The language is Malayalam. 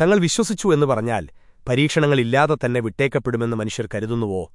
തങ്ങൾ വിശ്വസിച്ചു എന്ന് പറഞ്ഞാൽ പരീക്ഷണങ്ങളില്ലാതെ തന്നെ വിട്ടേക്കപ്പെടുമെന്ന് മനുഷ്യർ കരുതുന്നുവോ?